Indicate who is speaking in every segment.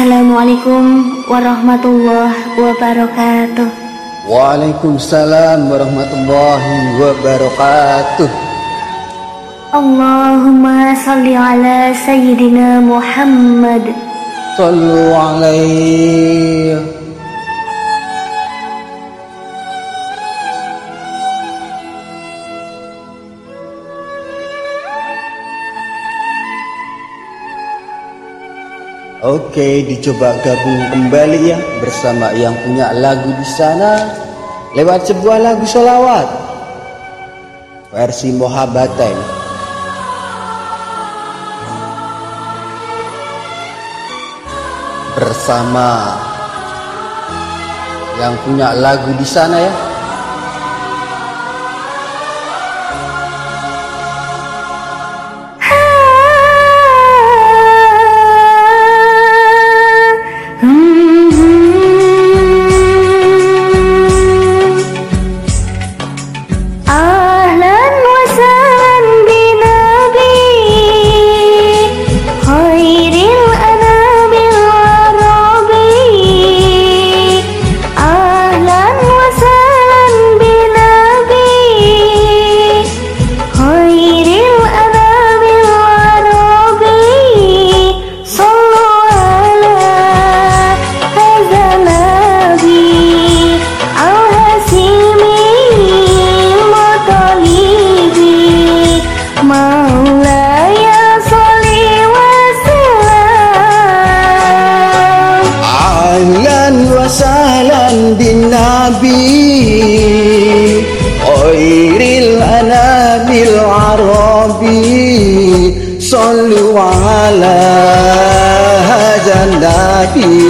Speaker 1: Assalamualaikum warahmatullahi wabarakatuh.
Speaker 2: Waalaikumsalam warahmatullahi wabarakatuh.
Speaker 1: Allahumma salli ala Sayyidina Muhammad.
Speaker 2: Sallu alaihi Oke, dicoba gabung kembali ya bersama yang punya lagu di sana lewat sebuah lagu solawat versi Mohabatan. Bersama yang punya lagu di sana ya. صلوا على هذا النبي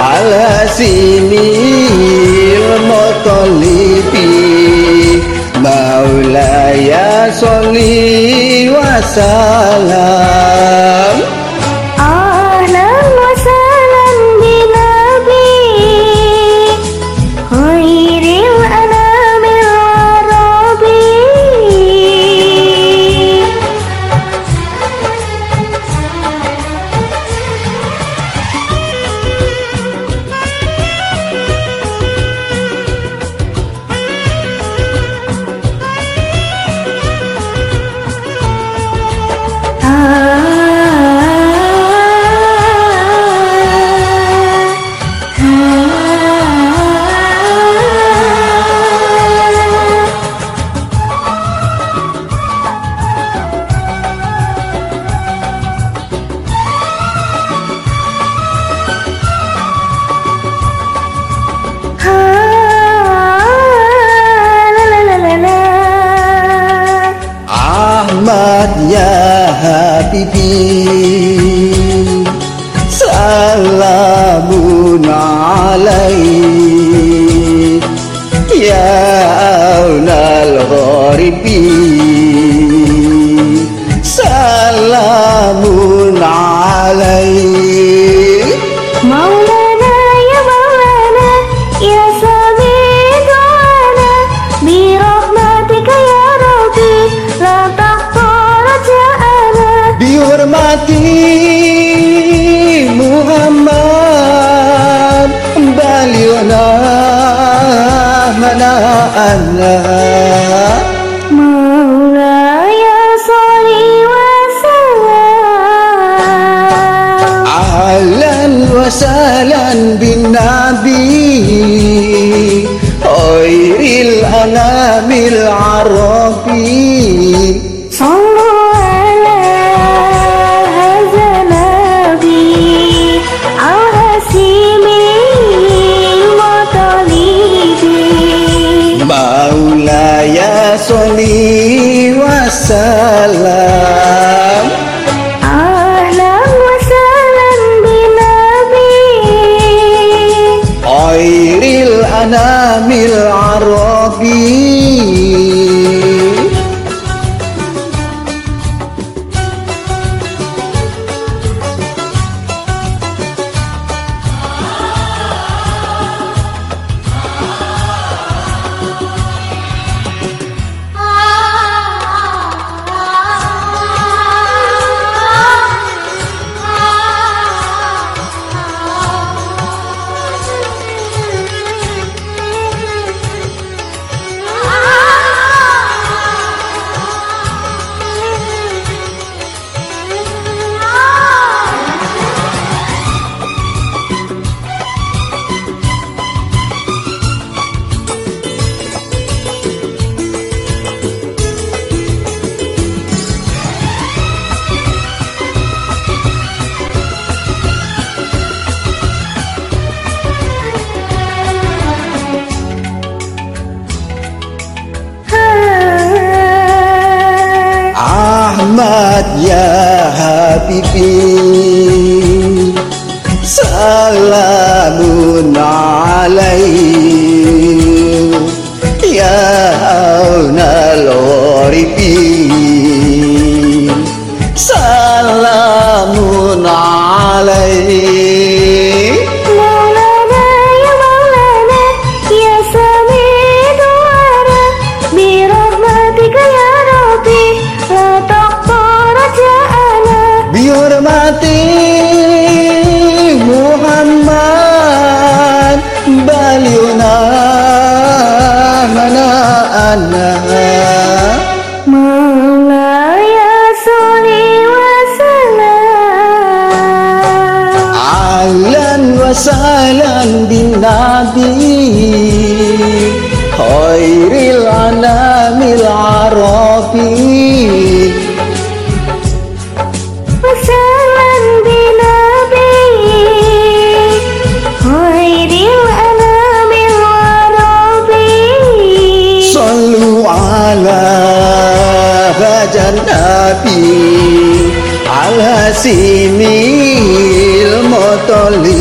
Speaker 2: على سنين المطلب مولاي صلي وسلم Habibi Salamun alaih Ya awlal gharibi mana Allah Khairil سلام عليه
Speaker 1: يا أون العارفين سلام عليه
Speaker 2: Nabi Muhammad Baliuna mana anak Salam. Soli Alan bin Nabi. Khairil anamil arabi. হাসিনীর মতলি